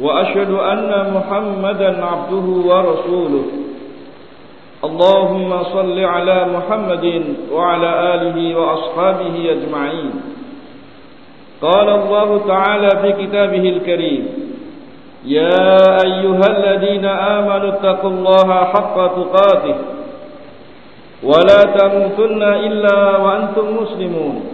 وأشهد أن محمدا عبده ورسوله. اللهم صل على محمد وعلى آله وأصحابه أجمعين. قال الله تعالى في كتابه الكريم يا أيها الذين آمنوا اتقوا الله حق تقاته ولا تموتن إلا وأنتم مسلمون.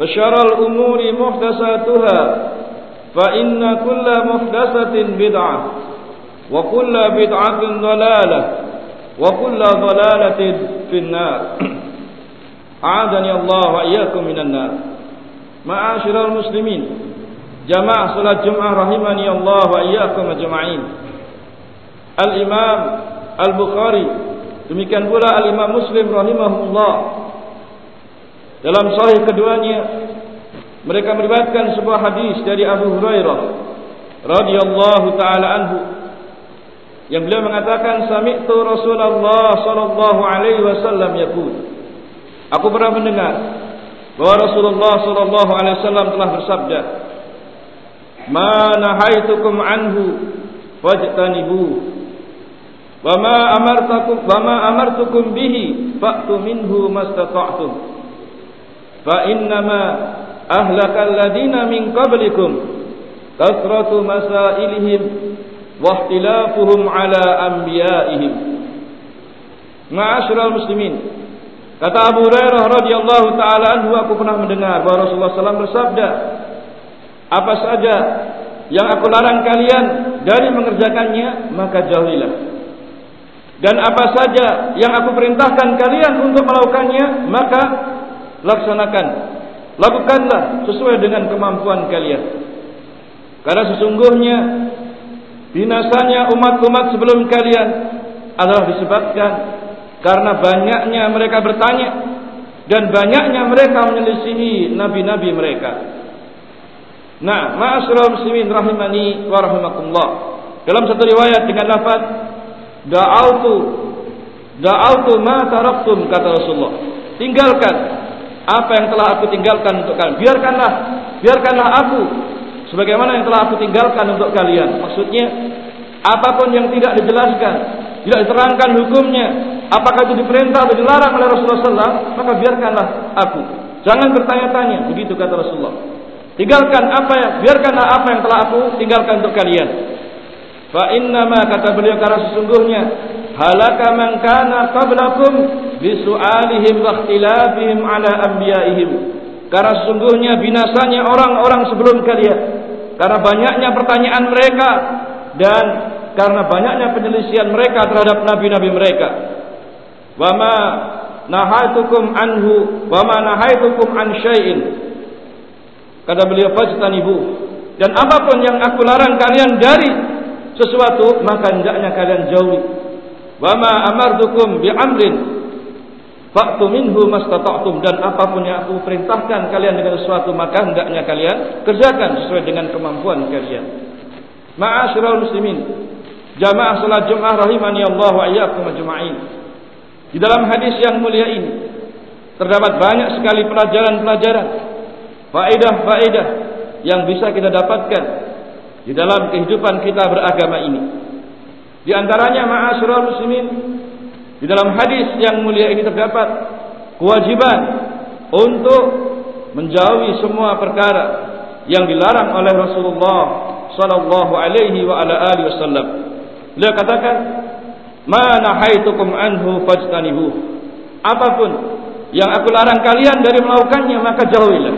وشر الأمور محدثاتها فإن كل محدثة بدعة وكل بدعة ضلالة وكل ضلالة في النار. أعاذني الله وإياكم من النار. معاشر المسلمين جماعة صلاة جمعة رحمني الله وإياكم أجمعين. الإمام البخاري demikian pula al-Imam Muslim rahimahullah dalam sahih keduanya mereka meriwayatkan sebuah hadis dari Abu Hurairah radhiyallahu taala anhu yang beliau mengatakan sami'tu Rasulullah sallallahu alaihi wasallam yaqul. Aku pernah mendengar bahwa Rasulullah sallallahu alaihi wasallam telah bersabda Ma nahaitukum anhu fajtanibu wa ma amartakum wa ma amartukum bihi fa'tu minhu mastata'tum fa innama ahlaka alladhina min qablikum kasratu masailihim wa ikhtilafuhum ala anbiya'ihim. Ma'asyiral muslimin Kata Abu Hurairah radhiyallahu taala anhu aku pernah mendengar bahwa Rasulullah SAW bersabda Apa saja yang aku larang kalian dari mengerjakannya maka jauhilah. Dan apa saja yang aku perintahkan kalian untuk melakukannya maka laksanakan Lakukanlah sesuai dengan kemampuan kalian Karena sesungguhnya binasanya umat-umat sebelum kalian adalah disebabkan karena banyaknya mereka bertanya dan banyaknya mereka menyelisihi nabi-nabi mereka. Nah, ma'asyiral muslimin rahimani wa rahimakumullah. Dalam satu riwayat dengan lafaz da'autu da'autu ma taraktum kata Rasulullah. Tinggalkan apa yang telah aku tinggalkan untuk kalian. Biarkanlah biarkanlah aku sebagaimana yang telah aku tinggalkan untuk kalian. Maksudnya apapun yang tidak dijelaskan, tidak diterangkan hukumnya, apakah itu diperintah atau dilarang oleh Rasulullah SAW, maka biarkanlah aku. Jangan bertanya-tanya, begitu kata Rasulullah. Tinggalkan apa yang, biarkanlah apa yang telah aku tinggalkan untuk kalian. Fa inna ma kata beliau karena sesungguhnya halaka man kana qablakum bi su'alihim wa ikhtilafihim ala anbiya'ihim. Karena sesungguhnya binasanya orang-orang sebelum kalian karena banyaknya pertanyaan mereka dan karena banyaknya penyelisihan mereka terhadap nabi-nabi mereka. Wa ma nahaitukum anhu wa ma nahaitukum an syai'in. Kata beliau fajtanibu. Dan apapun yang aku larang kalian dari sesuatu maka hendaknya kalian jauhi. Wa ma amartukum bi amrin fa'tu minhu mastata'tum dan apapun yang aku perintahkan kalian dengan sesuatu maka hendaknya kalian kerjakan sesuai dengan kemampuan kalian. Ma'asyiral muslimin, jamaah salat Jumat rahimani Allah wa iyyakum ajma'in. Di dalam hadis yang mulia ini terdapat banyak sekali pelajaran-pelajaran, faedah-faedah yang bisa kita dapatkan di dalam kehidupan kita beragama ini. Di antaranya ma'asyiral muslimin di dalam hadis yang mulia ini terdapat kewajiban untuk menjauhi semua perkara yang dilarang oleh Rasulullah sallallahu alaihi wa ala alihi wasallam. Beliau katakan, "Ma nahaitukum anhu fajtanibu." Apapun yang aku larang kalian dari melakukannya maka jauhilah.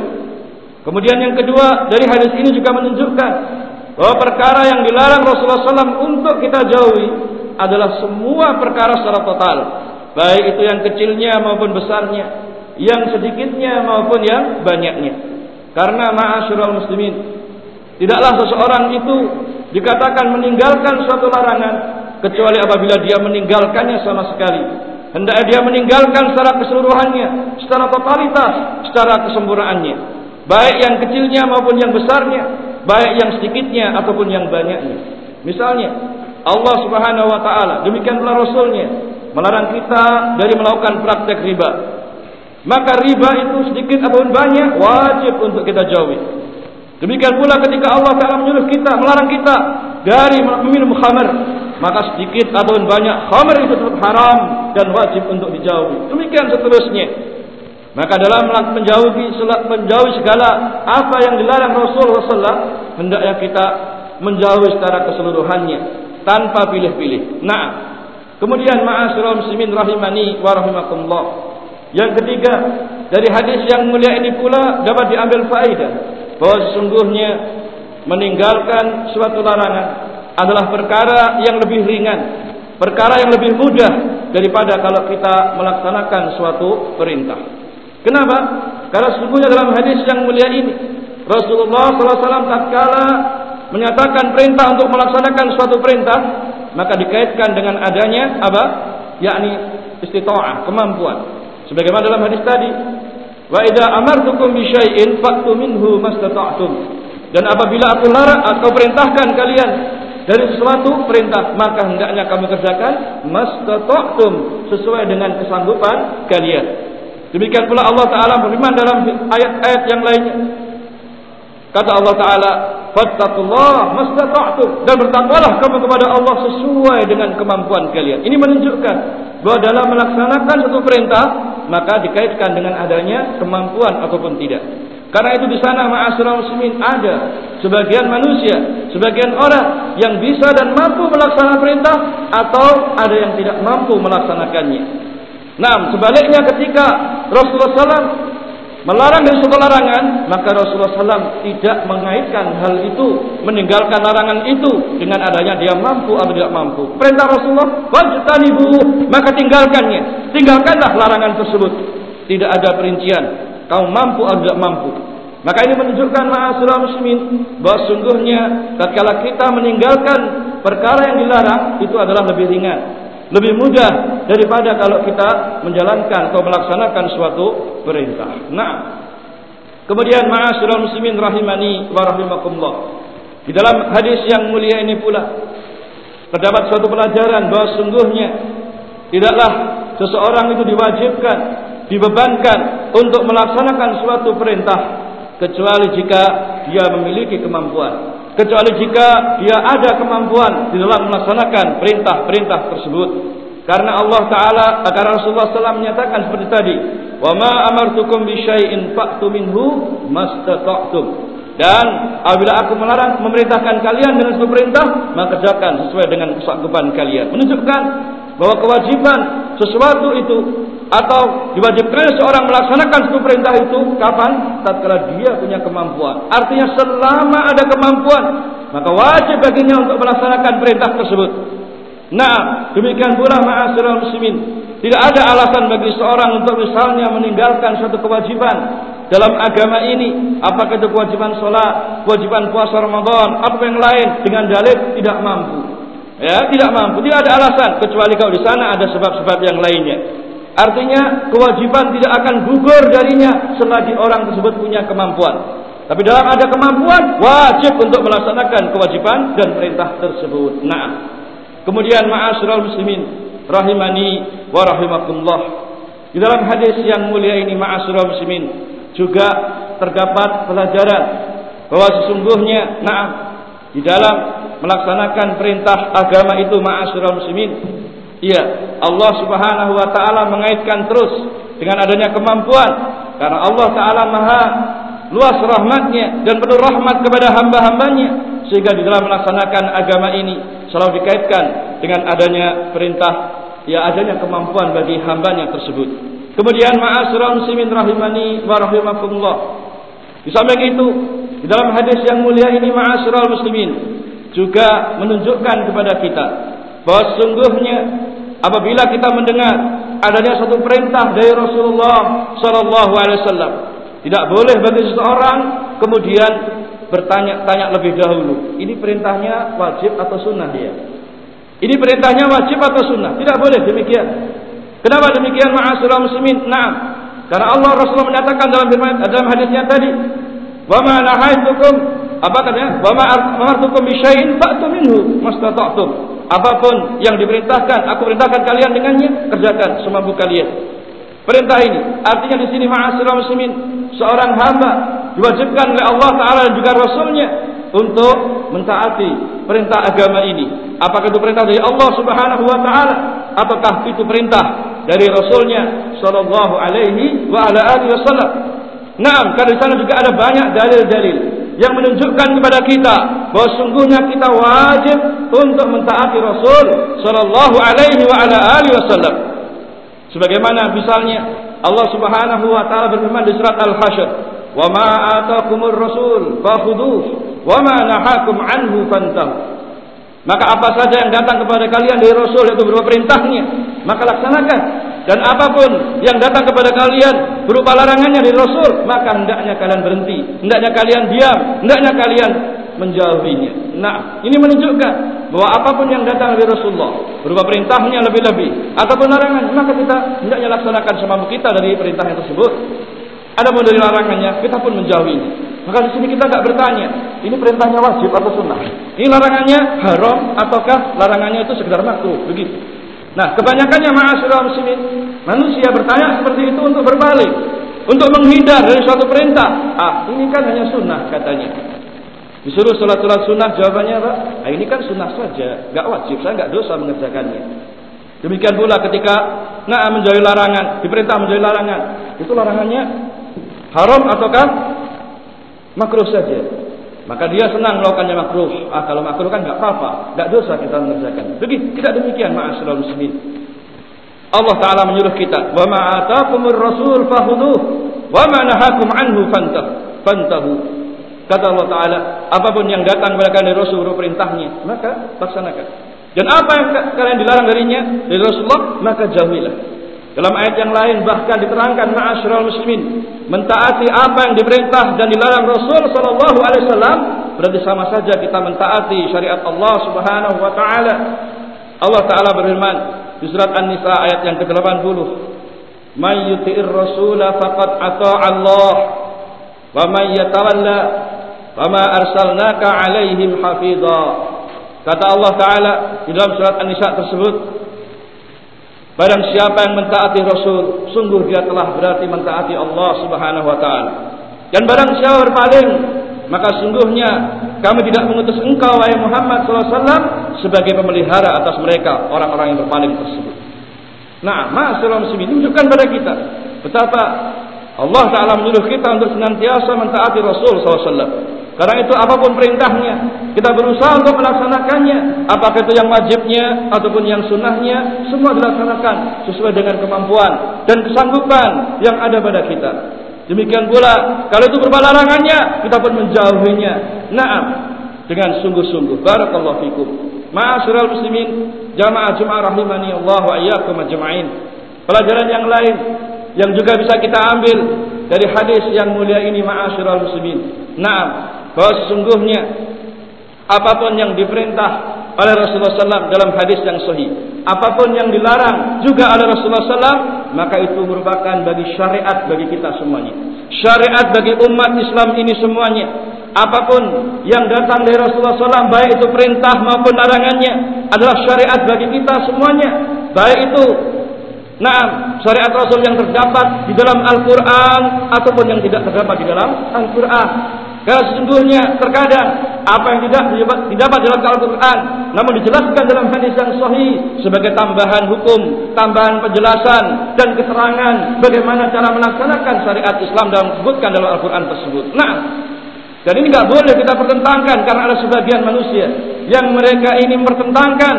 Kemudian yang kedua dari hadis ini juga menunjukkan bahwa perkara yang dilarang Rasulullah SAW untuk kita jauhi adalah semua perkara secara total, baik itu yang kecilnya maupun besarnya, yang sedikitnya maupun yang banyaknya. Karena ma'asyiral muslimin, tidaklah seseorang itu dikatakan meninggalkan suatu larangan kecuali apabila dia meninggalkannya sama sekali. Hendaknya dia meninggalkan secara keseluruhannya, secara totalitas, secara kesempurnaannya. Baik yang kecilnya maupun yang besarnya, baik yang sedikitnya ataupun yang banyaknya. Misalnya, Allah Subhanahu wa taala demikian pula rasulnya melarang kita dari melakukan praktek riba. Maka riba itu sedikit ataupun banyak wajib untuk kita jauhi. Demikian pula ketika Allah Taala menyuruh kita melarang kita dari meminum khamr, maka sedikit ataupun banyak khamr itu tetap haram dan wajib untuk dijauhi. Demikian seterusnya. Maka dalam menjauhi menjauhi segala apa yang dilarang Rasulullah SAW, hendaknya kita menjauhi secara keseluruhannya tanpa pilih-pilih. Nah, kemudian ma'asyiral muslimin rahimani wa rahimakumullah. Yang ketiga, dari hadis yang mulia ini pula dapat diambil faedah bahwa sesungguhnya meninggalkan suatu larangan adalah perkara yang lebih ringan, perkara yang lebih mudah daripada kalau kita melaksanakan suatu perintah. Kenapa? Karena sesungguhnya dalam hadis yang mulia ini Rasulullah SAW tatkala menyatakan perintah untuk melaksanakan suatu perintah maka dikaitkan dengan adanya apa? yakni istita'ah, kemampuan. Sebagaimana dalam hadis tadi, wa idza amartukum bi syai'in fa'tu minhu mastata'tum. Dan apabila aku larang atau perintahkan kalian dari sesuatu perintah, maka hendaknya kamu kerjakan mastata'tum sesuai dengan kesanggupan kalian. Demikian pula Allah Taala berfirman dalam ayat-ayat yang lainnya. Kata Allah Taala, "Fattaqullah mastata'tum" dan bertakwalah kamu kepada Allah sesuai dengan kemampuan kalian. Ini menunjukkan bahwa dalam melaksanakan satu perintah maka dikaitkan dengan adanya kemampuan ataupun tidak. Karena itu di sana ma'asyiral muslimin ada sebagian manusia, sebagian orang yang bisa dan mampu melaksanakan perintah atau ada yang tidak mampu melaksanakannya. Nah, sebaliknya ketika Rasulullah SAW melarang dari suatu larangan, maka Rasulullah SAW tidak mengaitkan hal itu, meninggalkan larangan itu dengan adanya dia mampu atau tidak mampu. Perintah Rasulullah, wajtanibu, maka tinggalkannya. Tinggalkanlah larangan tersebut. Tidak ada perincian, kau mampu atau tidak mampu. Maka ini menunjukkan ma'asyiral muslimin bahwa sungguhnya tatkala kita meninggalkan perkara yang dilarang itu adalah lebih ringan lebih mudah daripada kalau kita menjalankan atau melaksanakan suatu perintah. Nah, kemudian ma'asyiral muslimin rahimani wa rahimakumullah. Di dalam hadis yang mulia ini pula terdapat suatu pelajaran bahwa sungguhnya tidaklah seseorang itu diwajibkan, dibebankan untuk melaksanakan suatu perintah kecuali jika dia memiliki kemampuan kecuali jika dia ada kemampuan di dalam melaksanakan perintah-perintah tersebut. Karena Allah Taala, karena Rasulullah SAW menyatakan seperti tadi, wa ma amartukum bi syai'in fa'tu minhu mastata'tum. Dan apabila aku melarang memerintahkan kalian dengan sebuah perintah, maka kerjakan sesuai dengan kesanggupan kalian. Menunjukkan bahwa kewajiban sesuatu itu atau diwajibkan seorang melaksanakan satu perintah itu kapan? Tatkala dia punya kemampuan. Artinya selama ada kemampuan, maka wajib baginya untuk melaksanakan perintah tersebut. Nah, demikian pula ma'asyiral muslimin. Tidak ada alasan bagi seorang untuk misalnya meninggalkan suatu kewajiban dalam agama ini, apakah itu kewajiban sholat, kewajiban puasa Ramadan, apa yang lain dengan dalil tidak mampu. Ya, tidak mampu. Tidak ada alasan kecuali kalau di sana ada sebab-sebab yang lainnya. Artinya kewajiban tidak akan gugur darinya selagi orang tersebut punya kemampuan. Tapi dalam ada kemampuan wajib untuk melaksanakan kewajiban dan perintah tersebut. Nah, kemudian ma'asyiral muslimin rahimani wa rahimakumullah. Di dalam hadis yang mulia ini ma'asyiral muslimin juga terdapat pelajaran bahwa sesungguhnya na'am di dalam melaksanakan perintah agama itu ma'asyiral muslimin. Iya Allah Subhanahu wa taala mengaitkan terus dengan adanya kemampuan. Karena Allah taala Maha luas rahmatnya dan penuh rahmat kepada hamba-hambanya. Sehingga di dalam melaksanakan agama ini selalu dikaitkan dengan adanya perintah ya adanya kemampuan bagi hambanya tersebut. Kemudian ma'asyiral muslimin rahimani wa rahimakumullah. Di samping itu di dalam hadis yang mulia ini ma'asyiral muslimin juga menunjukkan kepada kita bahwa sungguhnya apabila kita mendengar adanya satu perintah dari Rasulullah sallallahu alaihi wasallam tidak boleh bagi seseorang kemudian bertanya-tanya lebih dahulu ini perintahnya wajib atau sunnah dia? Ini perintahnya wajib atau sunnah? Tidak boleh demikian. Kenapa demikian ma'asyiral muslimin? Nah karena Allah Rasulullah menyatakan dalam firman dalam hadisnya tadi Wa ma nahaitukum apa katanya? Wa ma amartukum bi syai'in fa'tu minhu mastata'tum. Apapun yang diperintahkan, aku perintahkan kalian dengannya, kerjakan semampu kalian. Perintah ini artinya di sini ma'asyiral muslimin, seorang hamba diwajibkan oleh Allah taala dan juga rasulnya untuk mentaati perintah agama ini. Apakah itu perintah dari Allah Subhanahu wa taala ataukah itu perintah dari rasulnya sallallahu alaihi wa ala alihi wasallam? Naam, karena di sana juga ada banyak dalil-dalil yang menunjukkan kepada kita bahawa sungguhnya kita wajib untuk mentaati Rasul sallallahu alaihi wa ala alihi wasallam. Sebagaimana misalnya Allah Subhanahu wa taala berfirman di surat Al-Hasyr, "Wa ma ataakumur rasul fakhudhuhu wa ma nahakum anhu fantahu." Maka apa saja yang datang kepada kalian dari Rasul itu berupa perintahnya, maka laksanakan dan apapun yang datang kepada kalian berupa larangannya dari Rasul, maka hendaknya kalian berhenti, hendaknya kalian diam, hendaknya kalian menjauhinya. Nah, ini menunjukkan bahwa apapun yang datang dari Rasulullah berupa perintahnya lebih-lebih ataupun larangannya, maka kita hendaknya laksanakan semampu kita dari perintah yang tersebut. Adapun dari larangannya, kita pun menjauhinya. Maka di sini kita tidak bertanya, ini perintahnya wajib atau sunnah? Ini larangannya haram ataukah larangannya itu sekedar makruh? Begitu. Nah, kebanyakannya ma'asyiral muslimin, manusia bertanya seperti itu untuk berbalik, untuk menghindar dari suatu perintah. Ah, ini kan hanya sunnah katanya. Disuruh sholat-sholat sunnah, jawabannya apa? Ah, ini kan sunnah saja, enggak wajib, saya enggak dosa mengerjakannya. Demikian pula ketika nah menjauhi larangan, diperintah menjauhi larangan, itu larangannya haram ataukah makruh saja? Maka dia senang melakukannya makruh. Ah kalau makruh kan enggak apa-apa, enggak dosa kita mengerjakan. Begitu, tidak demikian ma'asyiral muslimin. Allah taala menyuruh kita, "Wa ma ataakumur rasul fakhudhuh wa ma nahakum anhu fantah fantahu." Kata Allah taala, apapun yang datang kepada kalian dari Rasul perintahnya, maka laksanakan. Dan apa yang kalian dilarang darinya dari Rasulullah, maka jauhilah. Dalam ayat yang lain bahkan diterangkan ma'asyiral muslimin mentaati apa yang diperintah dan dilarang Rasul sallallahu alaihi wasallam berarti sama saja kita mentaati syariat Allah Subhanahu wa taala. Allah taala berfirman di surat An-Nisa ayat yang ke-80 May yuti'ir rasula faqad ata'a Allah wa may yatawalla fama arsalnaka 'alaihim hafiza. Kata Allah taala di dalam surat An-Nisa tersebut Barang siapa yang mentaati Rasul, sungguh dia telah berarti mentaati Allah Subhanahu wa taala. Dan barang siapa berpaling, maka sungguhnya kami tidak mengutus engkau wahai Muhammad sallallahu alaihi wasallam sebagai pemelihara atas mereka orang-orang yang berpaling tersebut. Nah, masalah muslimin menunjukkan pada kita betapa Allah Taala menyuruh kita untuk senantiasa mentaati Rasul sallallahu alaihi wasallam. Karena itu apapun perintahnya, kita berusaha untuk melaksanakannya. Apakah itu yang wajibnya ataupun yang sunnahnya, semua dilaksanakan sesuai dengan kemampuan dan kesanggupan yang ada pada kita. Demikian pula, kalau itu berupa larangannya, kita pun menjauhinya. Naam, dengan sungguh-sungguh. Barakallahu fikum. Ma'asyiral muslimin, jamaah Jumat rahimani Allah wa iyyakum ajma'in. Pelajaran yang lain yang juga bisa kita ambil dari hadis yang mulia ini ma'asyiral muslimin. Naam, bahwa sesungguhnya apapun yang diperintah oleh Rasulullah SAW dalam hadis yang sahih, apapun yang dilarang juga oleh Rasulullah SAW, maka itu merupakan bagi syariat bagi kita semuanya. Syariat bagi umat Islam ini semuanya. Apapun yang datang dari Rasulullah SAW, baik itu perintah maupun larangannya, adalah syariat bagi kita semuanya. baik itu Nah, syariat Rasul yang terdapat di dalam Al-Quran ataupun yang tidak terdapat di dalam Al-Quran. Karena sesungguhnya terkadang apa yang tidak didapat dalam Al-Quran namun dijelaskan dalam hadis yang sahih sebagai tambahan hukum, tambahan penjelasan dan keterangan bagaimana cara melaksanakan syariat Islam dalam disebutkan dalam Al-Quran tersebut. Nah, dan ini tidak boleh kita pertentangkan karena ada sebagian manusia yang mereka ini mempertentangkan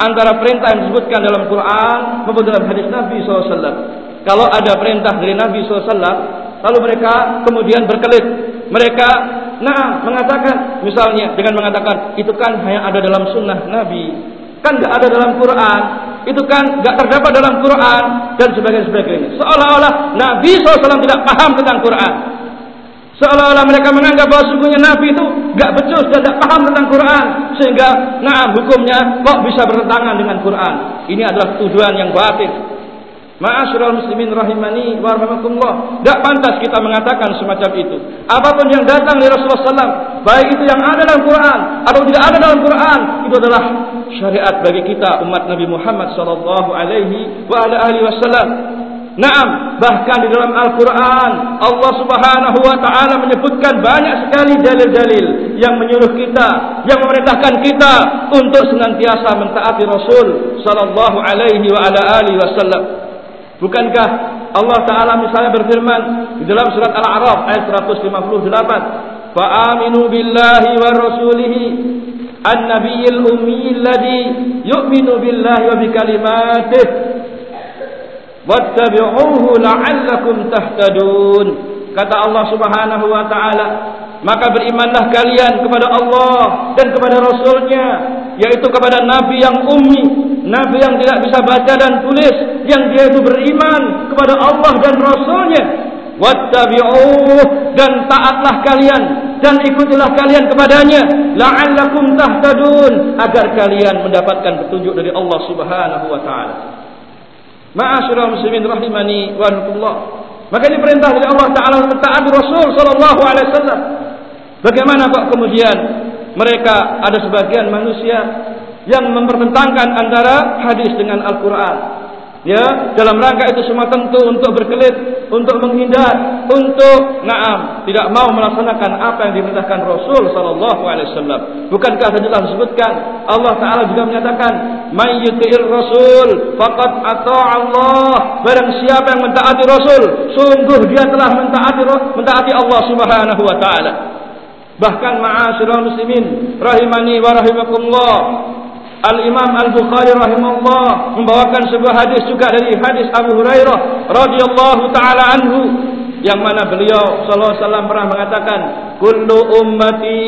antara perintah yang disebutkan dalam Quran maupun dalam hadis Nabi SAW. Kalau ada perintah dari Nabi SAW, lalu mereka kemudian berkelit mereka nah mengatakan misalnya dengan mengatakan itu kan hanya ada dalam sunnah Nabi kan tidak ada dalam Quran itu kan tidak terdapat dalam Quran dan sebagainya sebagainya. Seolah-olah Nabi SAW tidak paham tentang Quran. Seolah-olah mereka menganggap bahawa sungguhnya Nabi itu tidak becus dan tidak paham tentang Quran sehingga nah hukumnya kok bisa bertentangan dengan Quran? Ini adalah tujuan yang batin Ma'asyiral muslimin rahimani wa rahimakumullah. Tak pantas kita mengatakan semacam itu. Apapun yang datang dari Rasulullah SAW, baik itu yang ada dalam Quran atau tidak ada dalam Quran, itu adalah syariat bagi kita umat Nabi Muhammad sallallahu alaihi wa ala alihi wasallam. Naam, bahkan di dalam Al-Quran Allah Subhanahu wa taala menyebutkan banyak sekali dalil-dalil yang menyuruh kita, yang memerintahkan kita untuk senantiasa mentaati Rasul sallallahu alaihi wa ala alihi wasallam. Bukankah Allah Ta'ala misalnya berfirman di dalam surat Al-A'raf ayat 158 Fa'aminu billahi wa rasulihi An-nabiyil ummiyil ladhi yu'minu billahi wa bikalimatih Wattabi'uhu la'allakum tahtadun. Kata Allah Subhanahu wa Ta'ala Maka berimanlah kalian kepada Allah dan kepada Rasulnya Yaitu kepada Nabi yang ummi Nabi yang tidak bisa baca dan tulis yang dia itu beriman kepada Allah dan Rasulnya. Wattabi'uh dan taatlah kalian dan ikutilah kalian kepadanya. La'allakum tahtadun agar kalian mendapatkan petunjuk dari Allah Subhanahu wa taala. Ma'asyiral muslimin rahimani wa rahmatullah maka ini perintah dari Allah taala mentaati Rasul sallallahu alaihi wasallam. Bagaimana kok kemudian mereka ada sebagian manusia yang mempertentangkan antara hadis dengan Al-Quran. Ya, dalam rangka itu semua tentu untuk berkelit, untuk menghindar, untuk naam, tidak mau melaksanakan apa yang diperintahkan Rasul sallallahu alaihi wasallam. Bukankah tadi telah disebutkan Allah taala juga menyatakan, "May yuti'ir rasul faqad ata'a Allah." Barang siapa yang mentaati Rasul, sungguh dia telah mentaati mentaati Allah Subhanahu wa taala. Bahkan ma'asyiral muslimin rahimani wa rahimakumullah Al-Imam Al-Bukhari rahimahullah membawakan sebuah hadis juga dari hadis Abu Hurairah radhiyallahu taala anhu yang mana beliau sallallahu alaihi wasallam pernah mengatakan kullu ummati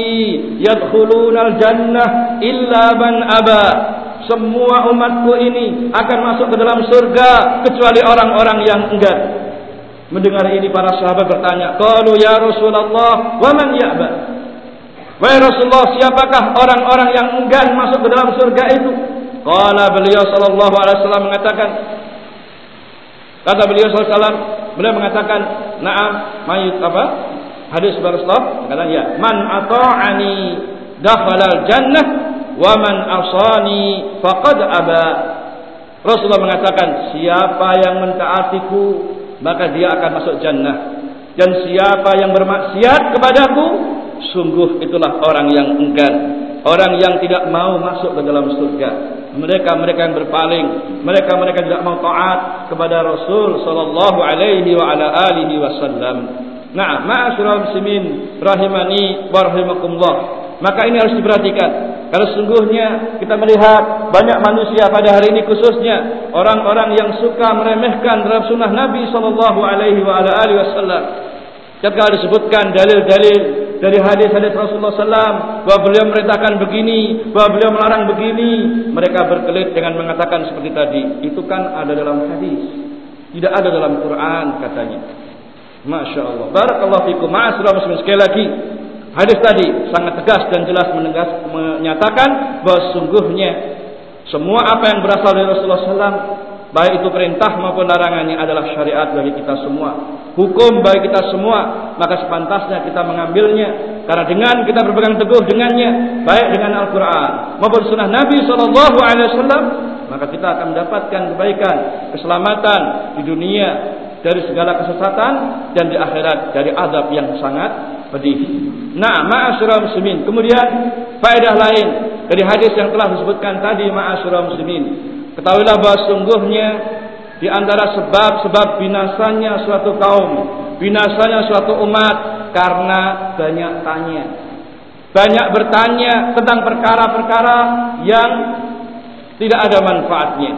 yadkhuluna al-jannah illa man aba. Semua umatku ini akan masuk ke dalam surga kecuali orang-orang yang enggan. Mendengar ini para sahabat bertanya qalu ya Rasulullah wa man ya'ba Wahai Rasulullah, siapakah orang-orang yang enggan masuk ke dalam surga itu? Qala beliau sallallahu alaihi wasallam mengatakan Kata beliau sallallahu beliau mengatakan, "Na'am, mayit apa?" Hadis Rasulullah kata ya, "Man ata'ani dakhala al-jannah wa man asani faqad aba." Rasulullah mengatakan, "Siapa yang mentaatiku, maka dia akan masuk jannah. Dan siapa yang bermaksiat kepadaku, sungguh itulah orang yang enggan. Orang yang tidak mau masuk ke dalam surga. Mereka-mereka yang berpaling. Mereka-mereka tidak mau taat kepada Rasul sallallahu alaihi wa ala alihi wasallam. Nah ma'asyiral muslimin rahimani wa rahimakumullah. Maka ini harus diperhatikan. Karena sungguhnya kita melihat banyak manusia pada hari ini khususnya orang-orang yang suka meremehkan terhadap sunnah Nabi sallallahu alaihi wa ala alihi wasallam. Ketika disebutkan dalil-dalil dari hadis-hadis Rasulullah SAW bahwa beliau merintahkan begini, bahwa beliau melarang begini, mereka berkelit dengan mengatakan seperti tadi. Itu kan ada dalam hadis, tidak ada dalam Quran katanya. Masya Allah. Barakallahu fikum. Ma'asirah muslim sekali lagi. Hadis tadi sangat tegas dan jelas menegas, menyatakan bahwa sungguhnya semua apa yang berasal dari Rasulullah SAW baik itu perintah maupun larangannya adalah syariat bagi kita semua hukum bagi kita semua maka sepantasnya kita mengambilnya karena dengan kita berpegang teguh dengannya baik dengan Al-Quran maupun sunnah Nabi SAW maka kita akan mendapatkan kebaikan, keselamatan di dunia dari segala kesesatan dan di akhirat dari azab yang sangat pedih. Nah, ma'asyiral muslimin. Kemudian faedah lain dari hadis yang telah disebutkan tadi ma'asyiral muslimin. Ketahuilah bahwa sungguhnya di antara sebab-sebab binasanya suatu kaum, binasanya suatu umat karena banyak tanya. Banyak bertanya tentang perkara-perkara yang tidak ada manfaatnya.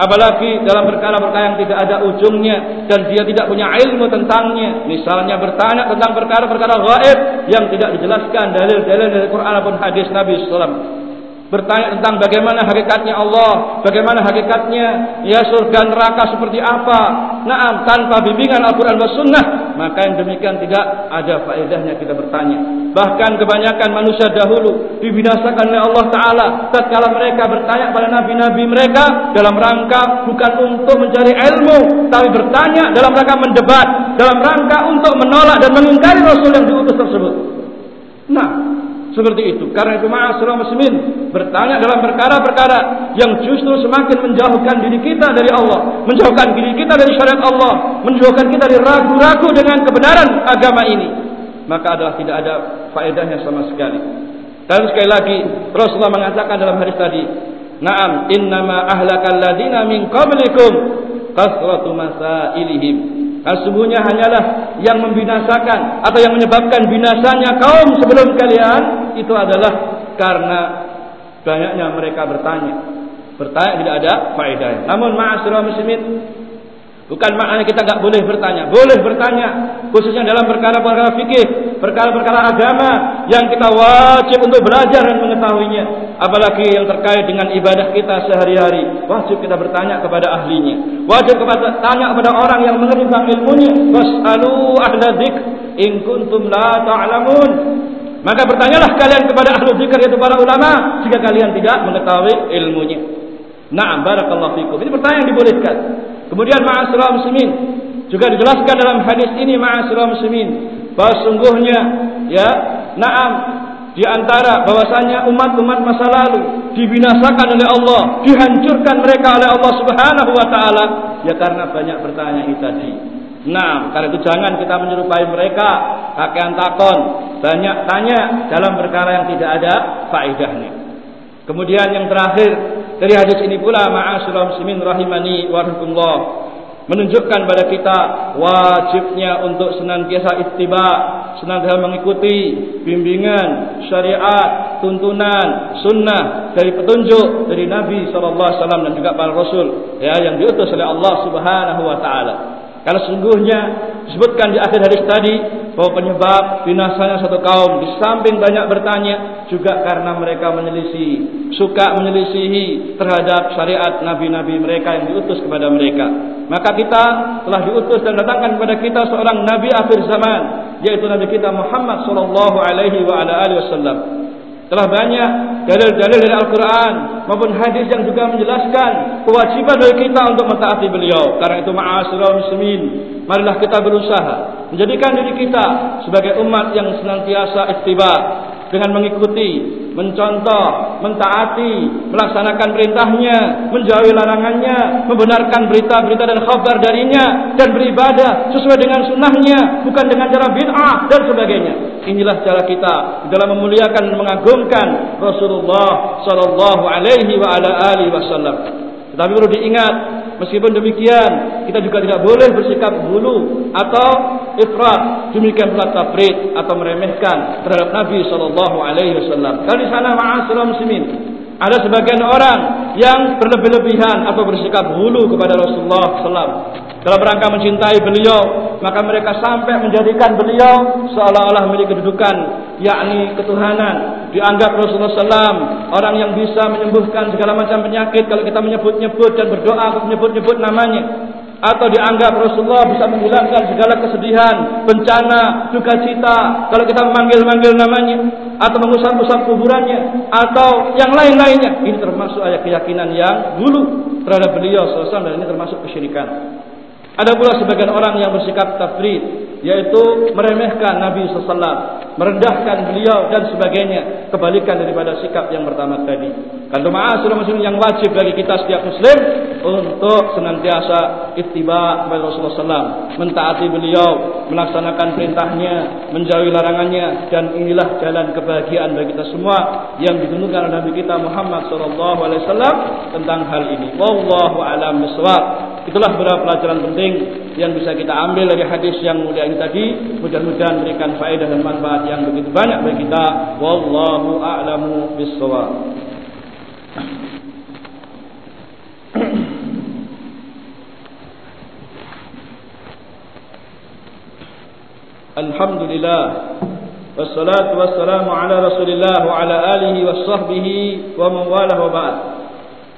Apalagi dalam perkara-perkara yang tidak ada ujungnya dan dia tidak punya ilmu tentangnya. Misalnya bertanya tentang perkara-perkara gaib yang tidak dijelaskan dalil-dalil dari Quran ataupun hadis Nabi sallallahu alaihi wasallam bertanya tentang bagaimana hakikatnya Allah, bagaimana hakikatnya ya surga neraka seperti apa. Naam, tanpa bimbingan Al-Qur'an dan Sunnah, maka yang demikian tidak ada faedahnya kita bertanya. Bahkan kebanyakan manusia dahulu dibinasakan oleh Allah taala tatkala mereka bertanya kepada nabi-nabi mereka dalam rangka bukan untuk mencari ilmu, tapi bertanya dalam rangka mendebat, dalam rangka untuk menolak dan mengingkari rasul yang diutus tersebut. Nah, seperti itu. Karena itu ma'asyiral muslimin bertanya dalam perkara-perkara yang justru semakin menjauhkan diri kita dari Allah, menjauhkan diri kita dari syariat Allah, menjauhkan kita dari ragu-ragu dengan kebenaran agama ini. Maka adalah tidak ada faedahnya sama sekali. Dan sekali lagi Rasulullah mengatakan dalam hadis tadi, "Na'am, innama ahlakal ladina min qablikum kasratu masailihim." Sesungguhnya hanyalah yang membinasakan atau yang menyebabkan binasanya kaum sebelum kalian itu adalah karena banyaknya mereka bertanya. Bertanya tidak ada faedahnya. Namun ma'asyiral muslimin Bukan maknanya kita enggak boleh bertanya. Boleh bertanya. Khususnya dalam perkara-perkara fikih. Perkara-perkara agama. Yang kita wajib untuk belajar dan mengetahuinya. Apalagi yang terkait dengan ibadah kita sehari-hari. Wajib kita bertanya kepada ahlinya. Wajib kita bertanya kepada orang yang mengerti tentang ilmunya. Was'alu ahla dik. In kuntum la ta'lamun. Maka bertanyalah kalian kepada ahlu zikr yaitu para ulama. Jika kalian tidak mengetahui ilmunya. Naam barakallahu fikum. Ini pertanyaan yang dibolehkan. Kemudian ma'asyiral muslimin juga dijelaskan dalam hadis ini ma'asyiral muslimin bahwa sungguhnya ya na'am di antara bahwasanya umat-umat masa lalu dibinasakan oleh Allah, dihancurkan mereka oleh Allah Subhanahu wa taala ya karena banyak bertanya itu tadi. Nah, karena itu jangan kita menyerupai mereka kakean takon, banyak tanya dalam perkara yang tidak ada faedahnya. Kemudian yang terakhir dari hadis ini pula ma'asyiral muslimin rahimani wa rahimakumullah menunjukkan pada kita wajibnya untuk senantiasa ittiba, senantiasa mengikuti bimbingan syariat, tuntunan, sunnah dari petunjuk dari Nabi sallallahu alaihi wasallam dan juga para rasul ya yang diutus oleh Allah Subhanahu wa taala. Karena sungguhnya disebutkan di akhir hadis tadi bahwa penyebab binasanya satu kaum di samping banyak bertanya juga karena mereka menyelisih, suka menyelisihi terhadap syariat nabi-nabi mereka yang diutus kepada mereka. Maka kita telah diutus dan datangkan kepada kita seorang nabi akhir zaman yaitu nabi kita Muhammad sallallahu alaihi wa ala alihi wasallam. Telah banyak dalil-dalil dari Al-Quran maupun hadis yang juga menjelaskan kewajiban dari kita untuk mentaati beliau. Karena itu ma'asyiral muslimin, marilah kita berusaha menjadikan diri kita sebagai umat yang senantiasa ittiba dengan mengikuti, mencontoh, mentaati, melaksanakan perintahnya, menjauhi larangannya, membenarkan berita-berita dan khabar darinya dan beribadah sesuai dengan sunnahnya, bukan dengan cara bid'ah dan sebagainya. Inilah cara kita dalam memuliakan dan mengagungkan Rasulullah sallallahu alaihi wasallam. Tetapi perlu diingat Meskipun demikian, kita juga tidak boleh bersikap hulu atau ifrat demikian pula tafrid atau meremehkan terhadap Nabi sallallahu alaihi wasallam. Di sana ma'asyiral muslimin, ada sebagian orang yang berlebih-lebihan atau bersikap hulu kepada Rasulullah sallam dalam rangka mencintai beliau maka mereka sampai menjadikan beliau seolah-olah memiliki kedudukan yakni ketuhanan. Dianggap Rasulullah SAW orang yang bisa menyembuhkan segala macam penyakit kalau kita menyebut-nyebut dan berdoa menyebut-nyebut namanya atau dianggap Rasulullah bisa menghilangkan segala kesedihan, bencana, duka cita kalau kita memanggil-manggil namanya atau mengusap-usap kuburannya atau yang lain-lainnya. Ini termasuk ayat keyakinan yang dulu terhadap beliau SAW dan ini termasuk kesyirikan. Ada pula sebagian orang yang bersikap tafrid yaitu meremehkan Nabi sallallahu merendahkan beliau dan sebagainya. Kebalikan daripada sikap yang pertama tadi. Kalau ma'asyiral muslimin yang wajib bagi kita setiap muslim untuk senantiasa ittiba kepada Rasulullah sallallahu mentaati beliau melaksanakan perintahnya menjauhi larangannya. Dan inilah jalan kebahagiaan bagi kita semua yang ditunjukkan oleh Nabi kita Muhammad wasallam tentang hal ini. Wallahu alam bisawab itulah beberapa pelajaran penting yang bisa kita ambil dari hadis yang mulia ini tadi. Mudah-mudahan memberikan faedah dan manfaat yang begitu banyak bagi kita. Wallahu a'lamu bissawab Alhamdulillah. Wassalatu wassalamu ala Rasulillah wa ala alihi wa man walah wa ba'd.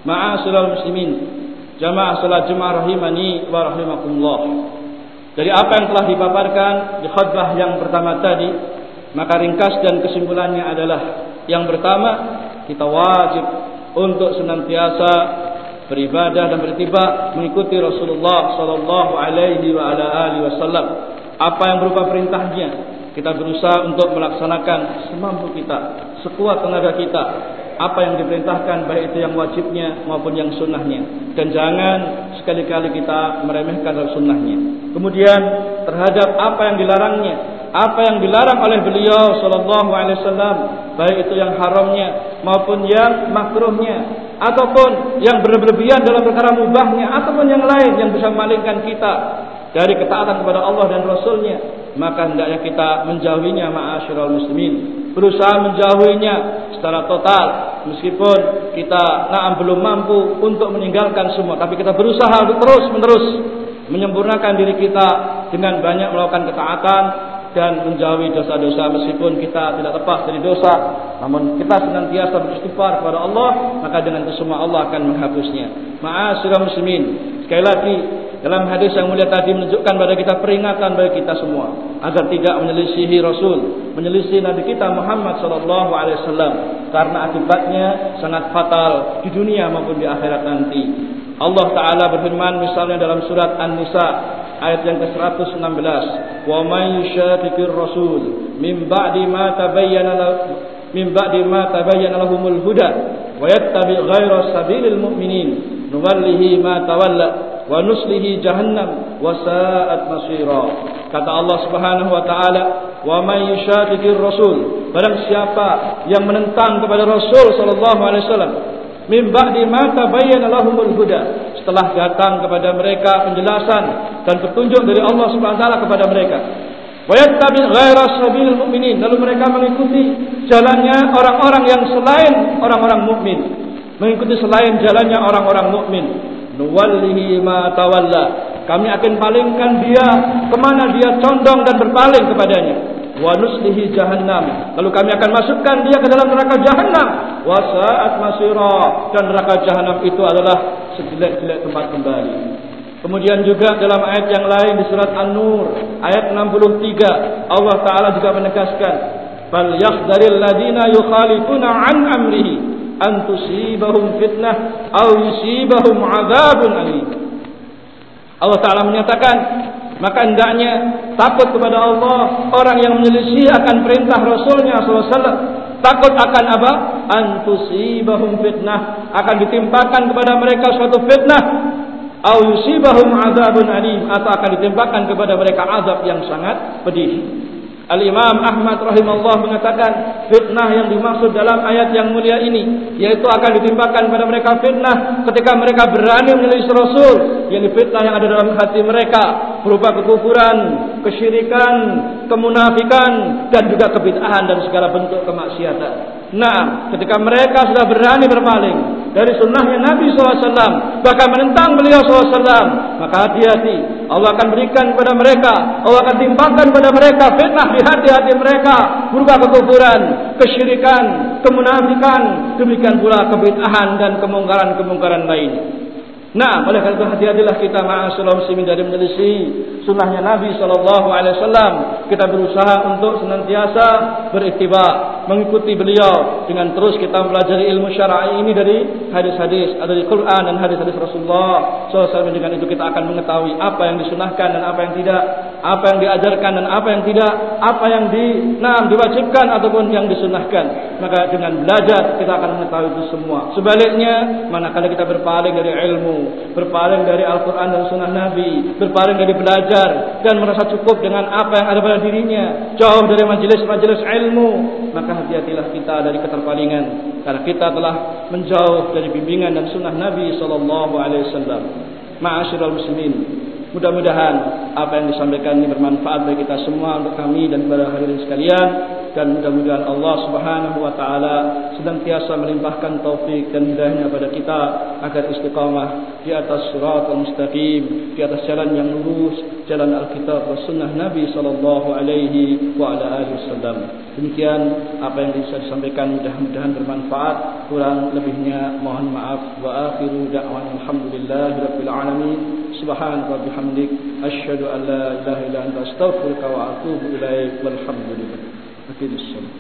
Ma'asyiral muslimin jamaah salat Jumat rahimani wa rahimakumullah dari apa yang telah dipaparkan di khutbah yang pertama tadi, maka ringkas dan kesimpulannya adalah yang pertama, kita wajib untuk senantiasa beribadah dan bertiba mengikuti Rasulullah sallallahu alaihi wa ala alihi wasallam. Apa yang berupa perintahnya, kita berusaha untuk melaksanakan semampu kita, sekuat tenaga kita apa yang diperintahkan baik itu yang wajibnya maupun yang sunnahnya. Dan jangan sekali-kali kita meremehkan sunnahnya. Kemudian terhadap apa yang dilarangnya apa yang dilarang oleh beliau sallallahu alaihi wasallam baik itu yang haramnya maupun yang makruhnya ataupun yang berlebihan dalam perkara mubahnya ataupun yang lain yang bisa memalingkan kita dari ketaatan kepada Allah dan Rasulnya maka hendaknya kita menjauhinya ma'asyiral muslimin berusaha menjauhinya secara total meskipun kita naam belum mampu untuk meninggalkan semua. Tapi kita berusaha terus menerus menyempurnakan diri kita dengan banyak melakukan ketaatan dan menjauhi dosa-dosa meskipun kita tidak lepas dari dosa namun kita senantiasa beristighfar kepada Allah maka dengan itu semua Allah akan menghapusnya ma'asyiral muslimin sekali lagi dalam hadis yang mulia tadi menunjukkan kepada kita peringatan bagi kita semua agar tidak menyelisihi Rasul, menyelisihi Nabi kita Muhammad sallallahu alaihi wasallam karena akibatnya sangat fatal di dunia maupun di akhirat nanti. Allah taala berfirman misalnya dalam surat An-Nisa ayat yang ke-116, "Wa may yushaqiqir rasul min ba'di ma tabayyana min ba'di ma tabayyana lahumul huda wa yattabi' ghayra sabilil mu'minin nuwallihi ma tawalla wa nuslihi jahannam wa sa'at masira. Kata Allah Subhanahu wa taala wa may yushaqiqir rasul barang siapa yang menentang kepada Rasul sallallahu alaihi wasallam min ba'di ma tabayyana lahumul huda. Setelah datang kepada mereka penjelasan dan petunjuk dari Allah Subhanahu wa taala kepada mereka. Wa yattabi ghaira sabilil mu'minin lalu mereka mengikuti jalannya orang-orang yang selain orang-orang mukmin. Mengikuti selain jalannya orang-orang mukmin. Nuwallihi ma kami akan palingkan dia kemana dia condong dan berpaling kepadanya wa nuslihi jahannam. Lalu kami akan masukkan dia ke dalam neraka jahannam. Wa sa'at masira. Dan neraka jahannam itu adalah sejelek-jelek tempat kembali. Kemudian juga dalam ayat yang lain di surat an-nur ayat 63 Allah taala juga menegaskan fal yahdharil ladina yukhalifuna an amrihi an tusibahum fitnah aw yusibahum adzabun alim. Allah Taala menyatakan maka hendaknya takut kepada Allah. Orang yang menyelisih akan perintah Rasulnya SAW takut akan apa? Antusibahum fitnah. Akan ditimpakan kepada mereka suatu fitnah. Au yusibahum adzabun alim. Atau akan ditimpakan kepada mereka azab yang sangat pedih. Al-Imam Ahmad rahimahullah mengatakan fitnah yang dimaksud dalam ayat yang mulia ini yaitu akan ditimpakan pada mereka fitnah ketika mereka berani menyelisih Rasul yang fitnah yang ada dalam hati mereka berupa kekufuran, kesyirikan, kemunafikan dan juga kebid'ahan dan segala bentuk kemaksiatan. Nah, ketika mereka sudah berani berpaling dari sunnahnya Nabi SAW bahkan menentang beliau SAW maka hati-hati. Allah akan berikan kepada mereka Allah akan timpakan kepada mereka fitnah di hati-hati mereka berupa kekufuran kesyirikan kemunafikan. Demikian pula kebid'ahan dan kemungkaran-kemungkaran lain. Nah, oleh karena itu hati-hatilah kita ma'asyiral muslimin dari menyelisih sunnahnya Nabi wasallam. Kita berusaha untuk senantiasa beriktibar mengikuti beliau dengan terus kita mempelajari ilmu syar'i ini dari hadis-hadis atau dari Quran dan hadis-hadis Rasulullah SAW dengan itu kita akan mengetahui apa yang disunahkan dan apa yang tidak apa yang diajarkan dan apa yang tidak apa yang di nah, diwajibkan ataupun yang disunahkan. Maka dengan belajar kita akan mengetahui itu semua. Sebaliknya manakala kita berpaling dari ilmu berpaling dari Al-Quran dan Sunnah Nabi berpaling dari belajar dan merasa cukup dengan apa yang ada pada dirinya jauh dari majelis-majelis ilmu maka hati-hatilah kita dari keterpalingan. Karena kita telah menjauh dari bimbingan dan sunnah Nabi sallallahu alaihi wasallam. Ma'asyiral muslimin mudah-mudahan apa yang disampaikan ini bermanfaat bagi kita semua untuk kami dan para hadirin sekalian. Dan mudah-mudahan Allah Subhanahu wa taala senantiasa melimpahkan taufik dan hidayahnya kepada kita agar istiqamah di atas siratal mustaqim di atas jalan yang lurus jalan Alkitab dan sunnah Nabi sallallahu alaihi wa ala alihi wasallam. Demikian apa yang bisa disampaikan mudah-mudahan bermanfaat. Kurang lebihnya mohon maaf. Wa akhiru da'wan alhamdulillahi rabbil alamin subhanaka wa bihamdik asyhadu an la ilaha illa anta astaghfiruka wa atubu ilaik walhamdulillah أكيد الصلاة